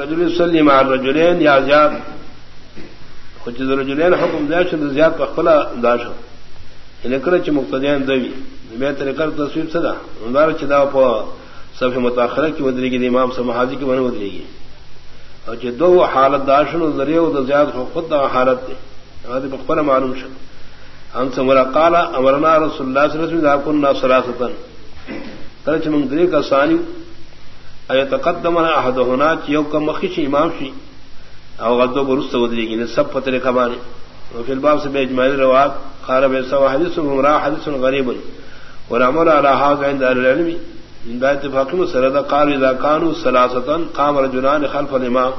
رجل يصلي مع الرجلين، يا زياد. خجد الرجلين حكم داش زياد بخلا داش ان یعنی كرچ مقتديان دوي بيت لكر تصوير صدا مدار چدا پو صف متاخره کی ودری کی امام سمحاجی کی بن ودری کی اور دو حالت داشن ذریعہ و زیاد خود دا حالت دے هذا بخلا معلوم شد ان سمرا قال، امرنا رسول الله صلى الله عليه وسلم كنا ثلاثه ترچ من دری کا ثانی تقدم احد ہونا چیو کا مخش امام شی. او غدو برست ودری گی سب پتر کبانی. وفي الباب سے بإجماع الرواب قال بيسوا حديث ممرا حديث غريب والعمل على هذا عند أهل العلم. من بعد اتفاق مسرد قال إذا كانوا ثلاثة قام رجلان خلف الإمام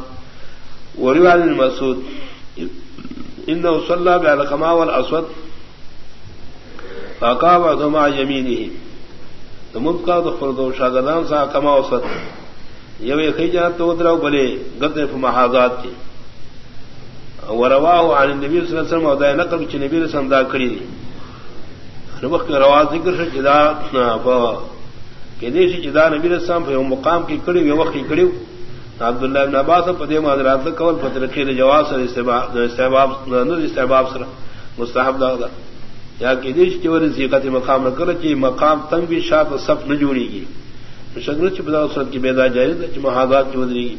وروا عن المسود إنه صلى بعد القماء والأسود فقام بعضهم مع يمينه تمد کا تو فردو شاگردان سا کما وسط. یو ایک جنت تو ادرا بلے گدے محاذات کی ورواہ عن النبي صلی اللہ علیہ وسلم او دای نقل چ نبی رسول دا کړی دی نو وخت روا ذکر شو جدا په کې دې چې جدا نبی رسول په مقام کې کړی یو وخت کړی عبد الله بن عباس په دې ماجرات کول په طریقې جواز سره استحباب استحباب نو استحباب سره مستحب دا, دا یا کہ دیش کی ور زیقت مقام نہ کر چی مقام تنگ بھی شاط صف نہ جوڑے گی۔ شگرچ بدا صورت کی بیدا جائز چ محاذات کی ودری گی۔